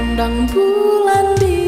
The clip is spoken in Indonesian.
memandang bulan di